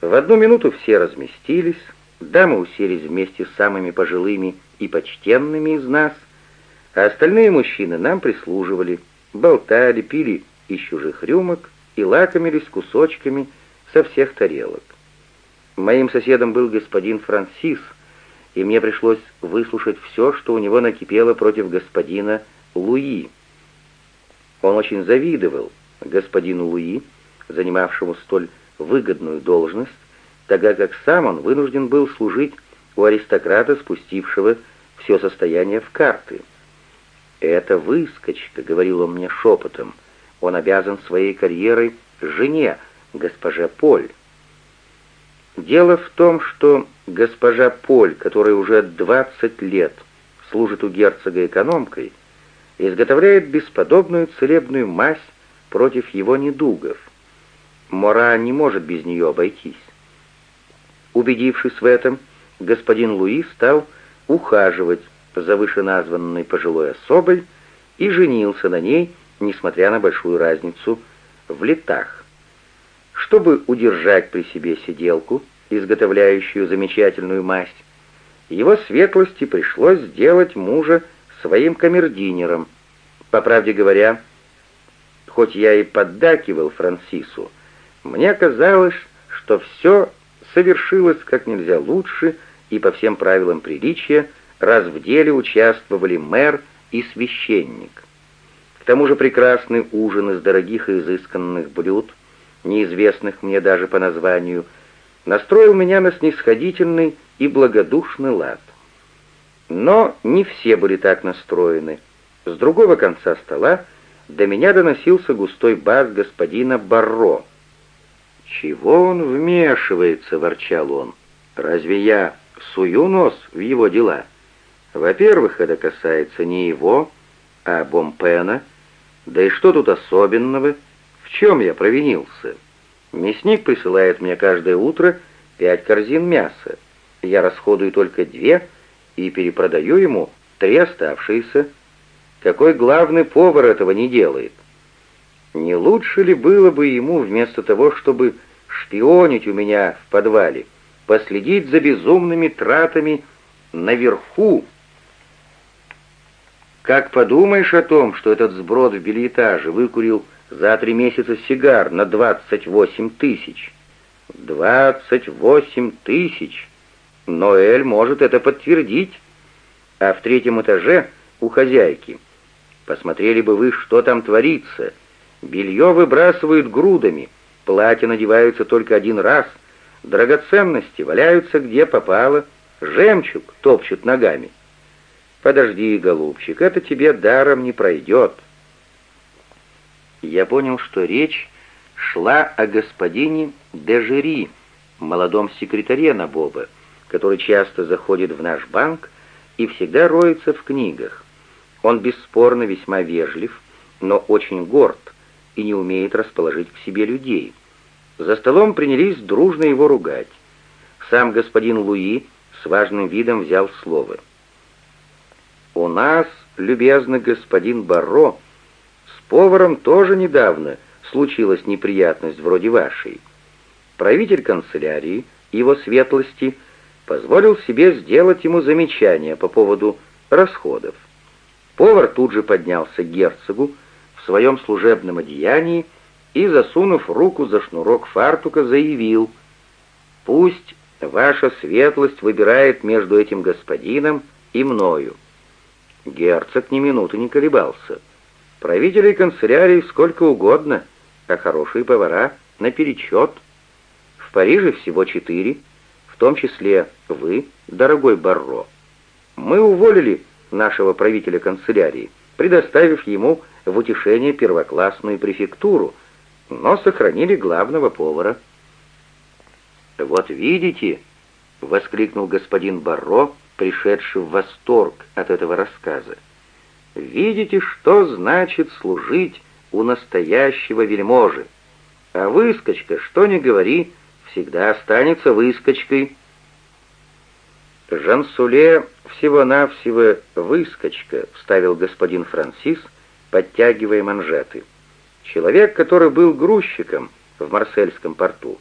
В одну минуту все разместились, дамы уселись вместе с самыми пожилыми и почтенными из нас, а остальные мужчины нам прислуживали, болтали, пили из чужих рюмок и лакомились кусочками со всех тарелок. Моим соседом был господин Франсис, и мне пришлось выслушать все, что у него накипело против господина Луи. Он очень завидовал господину Луи, занимавшему столь выгодную должность, тогда как сам он вынужден был служить у аристократа, спустившего все состояние в карты. «Это выскочка», — говорил он мне шепотом, — «он обязан своей карьерой жене, госпоже Поль». Дело в том, что госпожа Поль, которая уже 20 лет служит у герцога экономкой, изготовляет бесподобную целебную мазь против его недугов. Мора не может без нее обойтись. Убедившись в этом, господин Луи стал ухаживать за вышеназванной пожилой особой и женился на ней, несмотря на большую разницу в летах. Чтобы удержать при себе сиделку, изготовляющую замечательную масть, его светлости пришлось сделать мужа своим камердинером. По правде говоря, хоть я и поддакивал Франсису, мне казалось, что все совершилось как нельзя лучше и по всем правилам приличия, раз в деле участвовали мэр и священник. К тому же прекрасный ужин из дорогих и изысканных блюд, неизвестных мне даже по названию, настроил меня на снисходительный и благодушный лад. Но не все были так настроены. С другого конца стола до меня доносился густой бас господина Барро. «Чего он вмешивается?» — ворчал он. «Разве я сую нос в его дела? Во-первых, это касается не его, а Бомпена. Да и что тут особенного? В чем я провинился? Мясник присылает мне каждое утро пять корзин мяса. Я расходую только две и перепродаю ему три оставшиеся. Какой главный повар этого не делает? Не лучше ли было бы ему, вместо того, чтобы шпионить у меня в подвале, последить за безумными тратами наверху? Как подумаешь о том, что этот сброд в бельэтаже выкурил за три месяца сигар на двадцать восемь тысяч? Двадцать восемь тысяч! Ноэль может это подтвердить. А в третьем этаже у хозяйки. Посмотрели бы вы, что там творится. Белье выбрасывают грудами, платья надеваются только один раз, драгоценности валяются где попало, жемчуг топчут ногами. Подожди, голубчик, это тебе даром не пройдет. Я понял, что речь шла о господине Дежери, молодом секретаре Набоба, который часто заходит в наш банк и всегда роется в книгах. Он бесспорно весьма вежлив, но очень горд и не умеет расположить к себе людей. За столом принялись дружно его ругать. Сам господин Луи с важным видом взял слово. «У нас, любезный господин Барро, с поваром тоже недавно случилась неприятность вроде вашей. Правитель канцелярии, его светлости, позволил себе сделать ему замечание по поводу расходов. Повар тут же поднялся к герцогу своем служебном одеянии и, засунув руку за шнурок фартука, заявил, «Пусть ваша светлость выбирает между этим господином и мною». Герцог ни минуты не колебался. Правителей канцелярии сколько угодно, а хорошие повара наперечет. В Париже всего четыре, в том числе вы, дорогой Барро. Мы уволили нашего правителя канцелярии, предоставив ему в утешение первоклассную префектуру, но сохранили главного повара. «Вот видите», — воскликнул господин Барро, пришедший в восторг от этого рассказа, «видите, что значит служить у настоящего вельможи? А выскочка, что ни говори, всегда останется выскочкой». «Жансуле всего-навсего выскочка», — вставил господин Франсис, подтягивая манжеты. «Человек, который был грузчиком в Марсельском порту».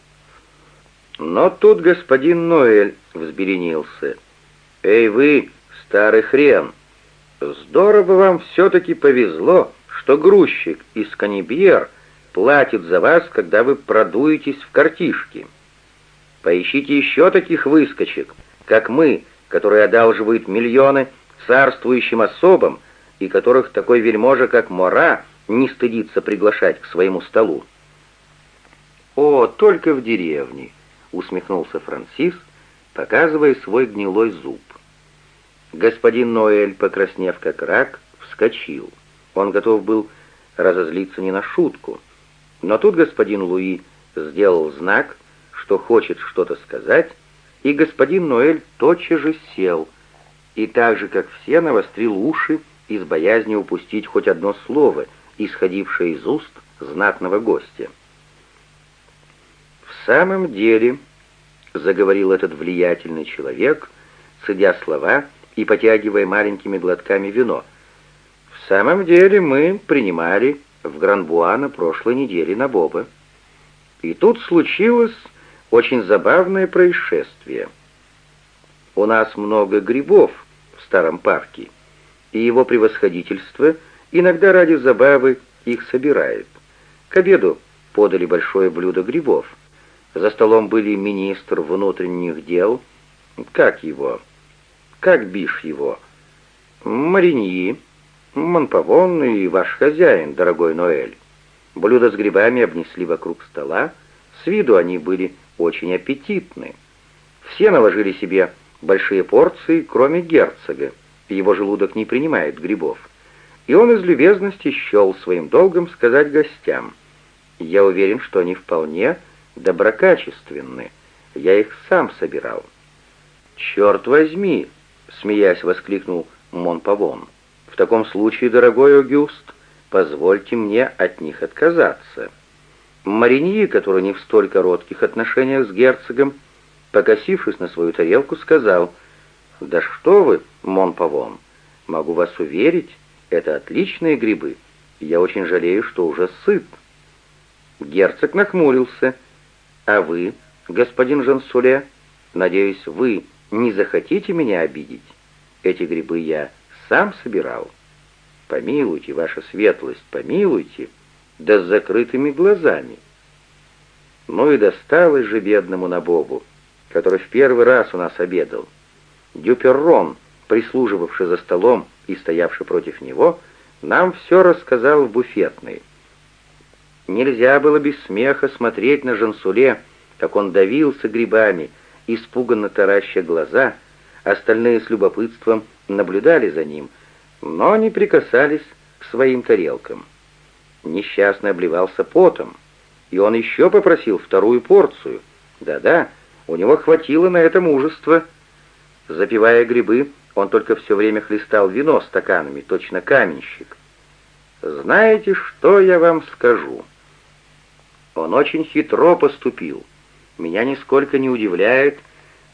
Но тут господин Ноэль взберенился. «Эй вы, старый хрен! Здорово вам все-таки повезло, что грузчик из Канибьер платит за вас, когда вы продуетесь в картишки. Поищите еще таких выскочек, как мы, которые одалживают миллионы царствующим особам, и которых такой вельможа, как Мора, не стыдится приглашать к своему столу. «О, только в деревне!» — усмехнулся Франсис, показывая свой гнилой зуб. Господин Ноэль, покраснев как рак, вскочил. Он готов был разозлиться не на шутку. Но тут господин Луи сделал знак, что хочет что-то сказать, и господин Ноэль тотчас же сел, и так же, как все, навострил уши из боязни упустить хоть одно слово, исходившее из уст знатного гостя. «В самом деле», — заговорил этот влиятельный человек, цедя слова и потягивая маленькими глотками вино, «в самом деле мы принимали в Гранбуа на прошлой неделе на Боба. И тут случилось очень забавное происшествие. У нас много грибов в старом парке, и его превосходительство иногда ради забавы их собирает. К обеду подали большое блюдо грибов. За столом были министр внутренних дел, как его, как бишь его, Мариньи, Монпавон и ваш хозяин, дорогой Ноэль. Блюда с грибами обнесли вокруг стола, с виду они были очень аппетитны. Все наложили себе большие порции, кроме герцога, его желудок не принимает грибов. И он из любезности счел своим долгом сказать гостям, «Я уверен, что они вполне доброкачественны. Я их сам собирал». «Черт возьми!» — смеясь воскликнул Монпавон. «В таком случае, дорогой Огюст, позвольте мне от них отказаться». Мариньи, который не в столь коротких отношениях с герцогом, покосившись на свою тарелку, сказал, «Да что вы, Монпавон, могу вас уверить, это отличные грибы, я очень жалею, что уже сыт». Герцог нахмурился. «А вы, господин Жансуле, надеюсь, вы не захотите меня обидеть? Эти грибы я сам собирал». «Помилуйте, ваша светлость, помилуйте», да с закрытыми глазами. Ну и досталось же бедному Набобу, который в первый раз у нас обедал. Дюперрон, прислуживавший за столом и стоявший против него, нам все рассказал в буфетной. Нельзя было без смеха смотреть на Жансуле, как он давился грибами, испуганно тараща глаза, остальные с любопытством наблюдали за ним, но не прикасались к своим тарелкам. Несчастный обливался потом, и он еще попросил вторую порцию. Да-да, у него хватило на это мужества. Запивая грибы, он только все время хлестал вино стаканами, точно каменщик. «Знаете, что я вам скажу?» Он очень хитро поступил. Меня нисколько не удивляет,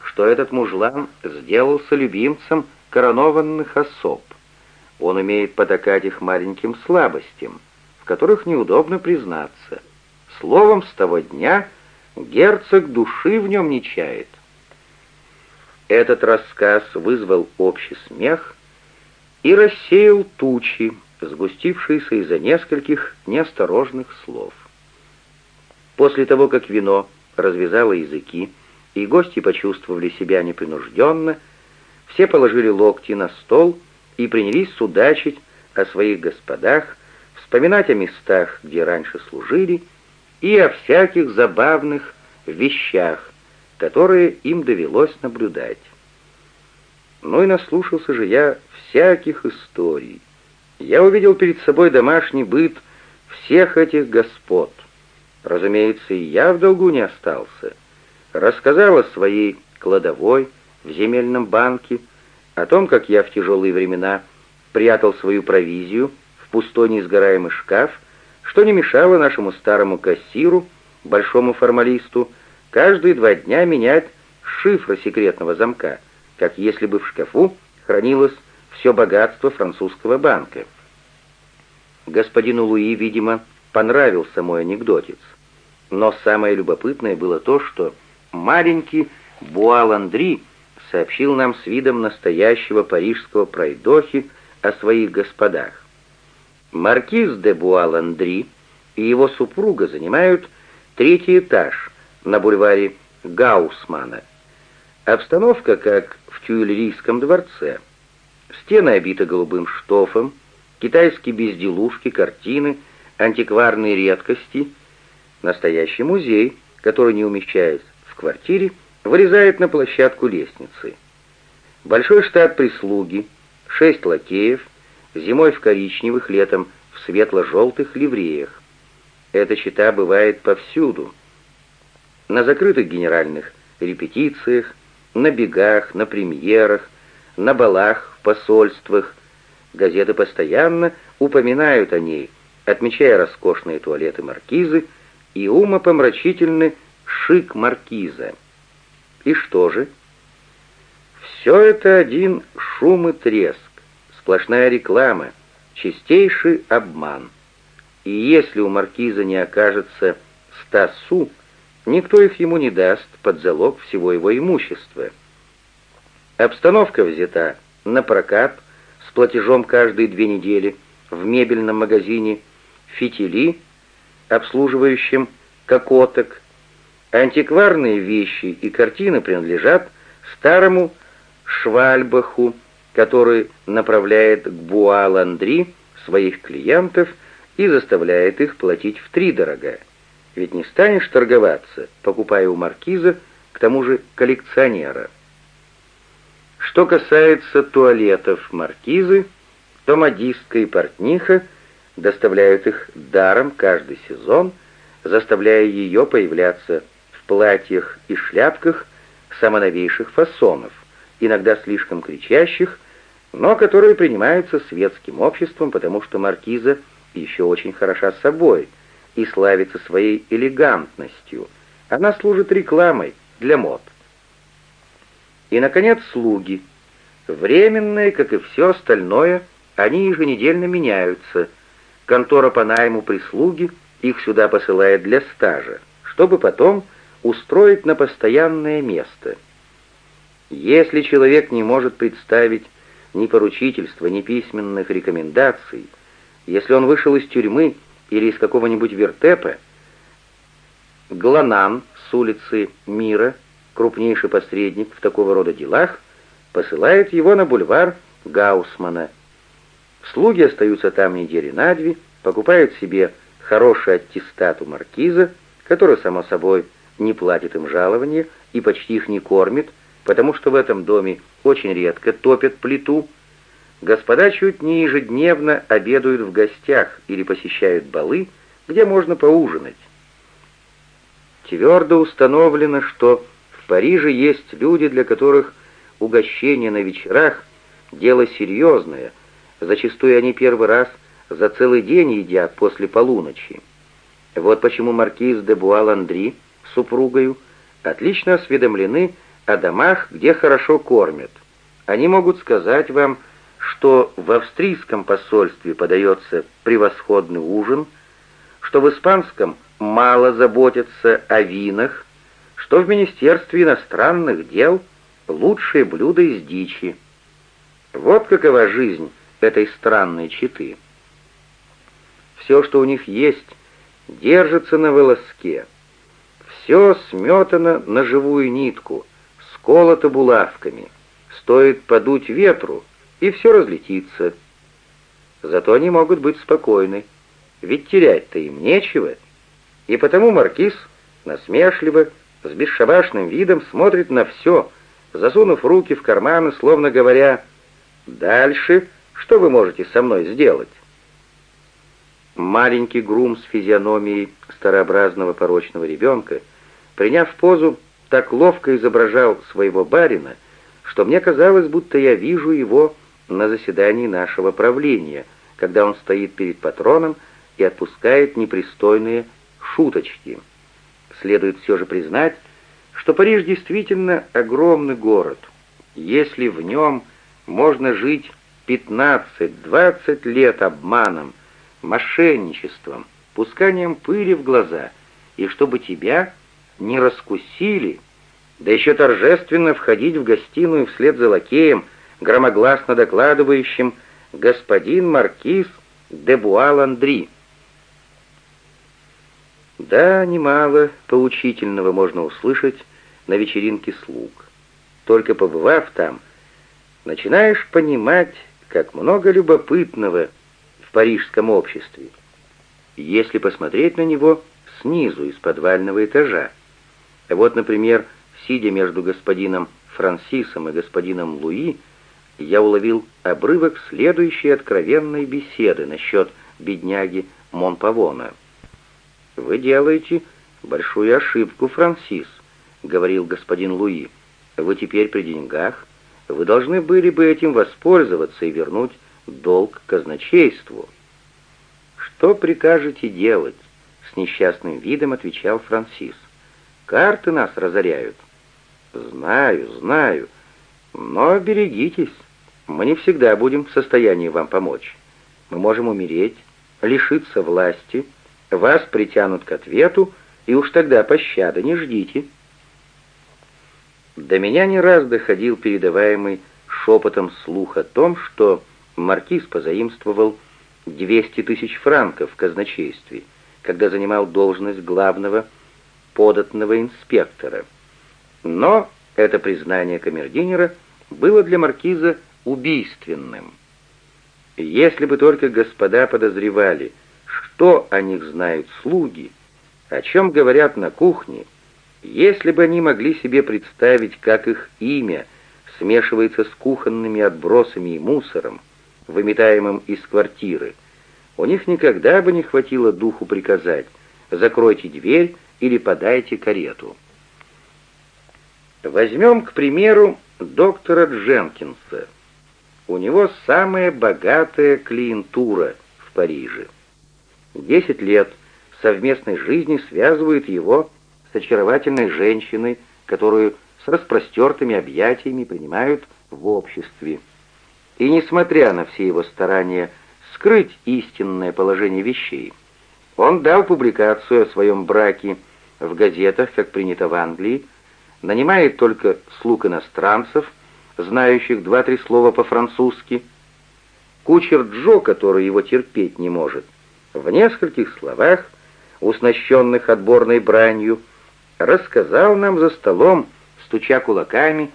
что этот мужлан сделался любимцем коронованных особ. Он умеет потакать их маленьким слабостям которых неудобно признаться. Словом, с того дня герцог души в нем не чает. Этот рассказ вызвал общий смех и рассеял тучи, сгустившиеся из-за нескольких неосторожных слов. После того, как вино развязало языки, и гости почувствовали себя непринужденно, все положили локти на стол и принялись судачить о своих господах, вспоминать о местах, где раньше служили, и о всяких забавных вещах, которые им довелось наблюдать. Ну и наслушался же я всяких историй. Я увидел перед собой домашний быт всех этих господ. Разумеется, и я в долгу не остался. Рассказал о своей кладовой в земельном банке, о том, как я в тяжелые времена прятал свою провизию, в пустой несгораемый шкаф, что не мешало нашему старому кассиру, большому формалисту, каждые два дня менять шифры секретного замка, как если бы в шкафу хранилось все богатство французского банка. Господину Луи, видимо, понравился мой анекдотец. Но самое любопытное было то, что маленький Буаландри сообщил нам с видом настоящего парижского пройдохи о своих господах. Маркиз де Буаландри и его супруга занимают третий этаж на бульваре Гаусмана. Обстановка как в Тюильрийском дворце. Стены обиты голубым штофом, китайские безделушки, картины, антикварные редкости. Настоящий музей, который не умещается в квартире, вырезает на площадку лестницы. Большой штат прислуги, шесть лакеев, зимой в коричневых, летом в светло-желтых ливреях. Эта чита бывает повсюду. На закрытых генеральных репетициях, на бегах, на премьерах, на балах, в посольствах. Газеты постоянно упоминают о ней, отмечая роскошные туалеты маркизы и умопомрачительный шик маркиза. И что же? Все это один шум и треск, сплошная реклама, чистейший обман. И если у маркиза не окажется ста су, никто их ему не даст под залог всего его имущества. Обстановка взята на прокат с платежом каждые две недели в мебельном магазине «Фитили», обслуживающем кокоток. Антикварные вещи и картины принадлежат старому Швальбаху, который направляет к Буа-Ландри своих клиентов и заставляет их платить втридорога. Ведь не станешь торговаться, покупая у маркиза, к тому же коллекционера. Что касается туалетов маркизы, то модистка и портниха доставляют их даром каждый сезон, заставляя ее появляться в платьях и шляпках самоновейших фасонов, иногда слишком кричащих, но которые принимаются светским обществом, потому что маркиза еще очень хороша собой и славится своей элегантностью. Она служит рекламой для мод. И, наконец, слуги. Временные, как и все остальное, они еженедельно меняются. Контора по найму прислуги их сюда посылает для стажа, чтобы потом устроить на постоянное место. Если человек не может представить ни поручительства, ни письменных рекомендаций, если он вышел из тюрьмы или из какого-нибудь вертепа, Гланан с улицы Мира, крупнейший посредник в такого рода делах, посылает его на бульвар Гаусмана. Слуги остаются там недели на две, покупают себе хороший аттестат у маркиза, который, само собой, не платит им жалования и почти их не кормит, потому что в этом доме очень редко топят плиту. Господа чуть не ежедневно обедают в гостях или посещают балы, где можно поужинать. Твердо установлено, что в Париже есть люди, для которых угощение на вечерах — дело серьезное, зачастую они первый раз за целый день едят после полуночи. Вот почему маркиз де Буал-Андри с супругою отлично осведомлены о домах, где хорошо кормят. Они могут сказать вам, что в австрийском посольстве подается превосходный ужин, что в испанском мало заботятся о винах, что в Министерстве иностранных дел лучшие блюда из дичи. Вот какова жизнь этой странной читы. Все, что у них есть, держится на волоске. Все сметано на живую нитку — колото булавками. Стоит подуть ветру, и все разлетится. Зато они могут быть спокойны, ведь терять-то им нечего. И потому маркиз насмешливо, с бесшабашным видом смотрит на все, засунув руки в карманы, словно говоря, «Дальше что вы можете со мной сделать?» Маленький грум с физиономией старообразного порочного ребенка, приняв позу, так ловко изображал своего барина, что мне казалось, будто я вижу его на заседании нашего правления, когда он стоит перед патроном и отпускает непристойные шуточки. Следует все же признать, что Париж действительно огромный город. Если в нем можно жить 15-20 лет обманом, мошенничеством, пусканием пыли в глаза, и чтобы тебя не раскусили, да еще торжественно входить в гостиную вслед за лакеем, громогласно докладывающим «Господин Маркиз де Буа-Ландри». Да, немало поучительного можно услышать на вечеринке слуг. Только побывав там, начинаешь понимать, как много любопытного в парижском обществе, если посмотреть на него снизу, из подвального этажа. Вот, например, сидя между господином Франсисом и господином Луи, я уловил обрывок следующей откровенной беседы насчет бедняги Монпавона. «Вы делаете большую ошибку, Франсис», — говорил господин Луи. «Вы теперь при деньгах. Вы должны были бы этим воспользоваться и вернуть долг казначейству». «Что прикажете делать?» — с несчастным видом отвечал Франсис. «Карты нас разоряют». «Знаю, знаю. Но берегитесь. Мы не всегда будем в состоянии вам помочь. Мы можем умереть, лишиться власти, вас притянут к ответу, и уж тогда пощады не ждите». До меня не раз доходил передаваемый шепотом слух о том, что маркиз позаимствовал 200 тысяч франков в казначействе, когда занимал должность главного податного инспектора — но это признание камердинера было для маркиза убийственным. Если бы только господа подозревали, что о них знают слуги, о чем говорят на кухне, если бы они могли себе представить, как их имя смешивается с кухонными отбросами и мусором, выметаемым из квартиры, у них никогда бы не хватило духу приказать «закройте дверь» или «подайте карету». Возьмем, к примеру, доктора Дженкинса. У него самая богатая клиентура в Париже. Десять лет совместной жизни связывают его с очаровательной женщиной, которую с распростертыми объятиями принимают в обществе. И несмотря на все его старания скрыть истинное положение вещей, он дал публикацию о своем браке в газетах, как принято в Англии, нанимает только слуг иностранцев, знающих два-три слова по-французски. Кучер Джо, который его терпеть не может, в нескольких словах, уснащенных отборной бранью, рассказал нам за столом, стуча кулаками,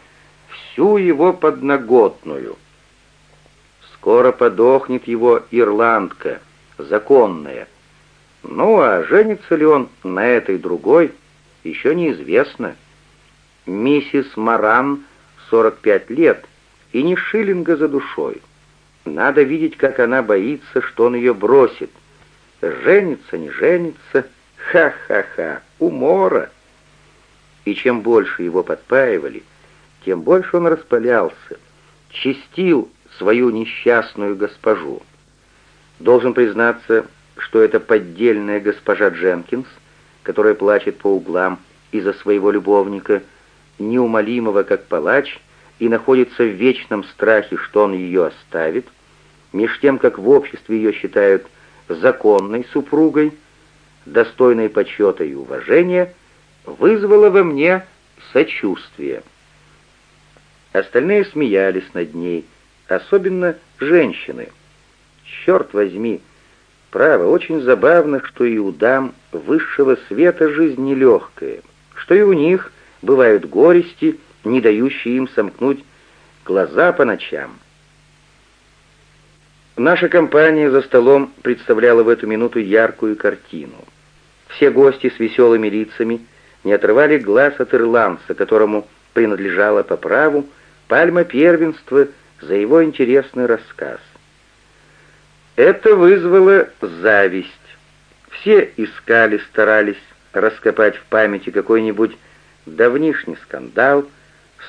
всю его подноготную. Скоро подохнет его ирландка, законная. Ну, а женится ли он на этой другой, еще неизвестно миссис Маран, 45 лет, и ни шиллинга за душой. Надо видеть, как она боится, что он ее бросит. Женится, не женится, ха-ха-ха, умора. И чем больше его подпаивали, тем больше он распалялся, чистил свою несчастную госпожу. Должен признаться, что это поддельная госпожа Дженкинс, которая плачет по углам из-за своего любовника, неумолимого как палач и находится в вечном страхе, что он ее оставит, меж тем, как в обществе ее считают законной супругой, достойной почета и уважения, вызвало во мне сочувствие. Остальные смеялись над ней, особенно женщины. Черт возьми, право, очень забавно, что и у дам высшего света жизнь нелегкая, что и у них — бывают горести, не дающие им сомкнуть глаза по ночам. Наша компания за столом представляла в эту минуту яркую картину. Все гости с веселыми лицами не отрывали глаз от ирландца, которому принадлежала по праву пальма первенства за его интересный рассказ. Это вызвало зависть. Все искали, старались раскопать в памяти какой-нибудь давнишний скандал,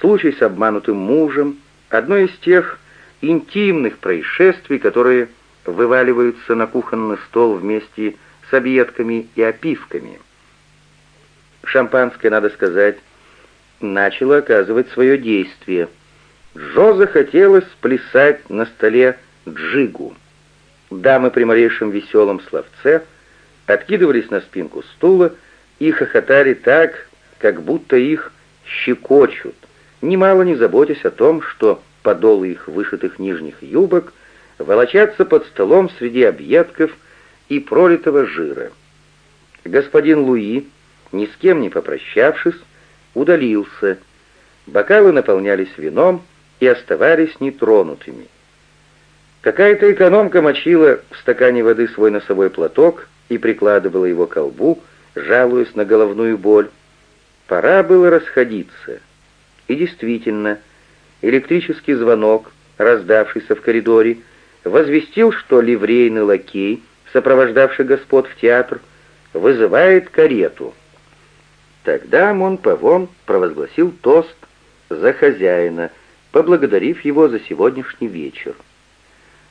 случай с обманутым мужем, одно из тех интимных происшествий, которые вываливаются на кухонный стол вместе с объедками и опивками. Шампанское, надо сказать, начало оказывать свое действие. Джо захотелось плясать на столе джигу. Дамы при малейшем веселом словце откидывались на спинку стула и хохотали так, как будто их щекочут, немало не заботясь о том, что подолы их вышитых нижних юбок волочатся под столом среди объедков и пролитого жира. Господин Луи, ни с кем не попрощавшись, удалился. Бокалы наполнялись вином и оставались нетронутыми. Какая-то экономка мочила в стакане воды свой носовой платок и прикладывала его к колбу, жалуясь на головную боль. Пора было расходиться. И действительно, электрический звонок, раздавшийся в коридоре, возвестил, что ливрейный лакей, сопровождавший господ в театр, вызывает карету. Тогда Монпавон провозгласил тост за хозяина, поблагодарив его за сегодняшний вечер.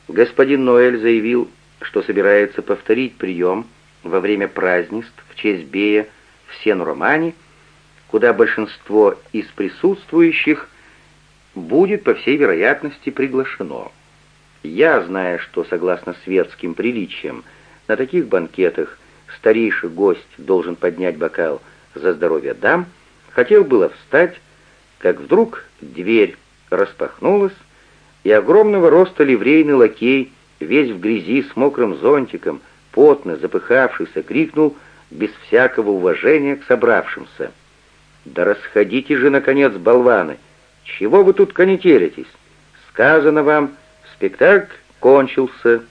Господин Ноэль заявил, что собирается повторить прием во время празднеств в честь Бея в Сен-Романе, куда большинство из присутствующих будет, по всей вероятности, приглашено. Я, зная, что, согласно светским приличиям, на таких банкетах старейший гость должен поднять бокал за здоровье дам, хотел было встать, как вдруг дверь распахнулась, и огромного роста ливрейный лакей, весь в грязи с мокрым зонтиком, потно запыхавшийся, крикнул без всякого уважения к собравшимся. «Да расходите же, наконец, болваны! Чего вы тут конетелитесь? Сказано вам, спектакль кончился!»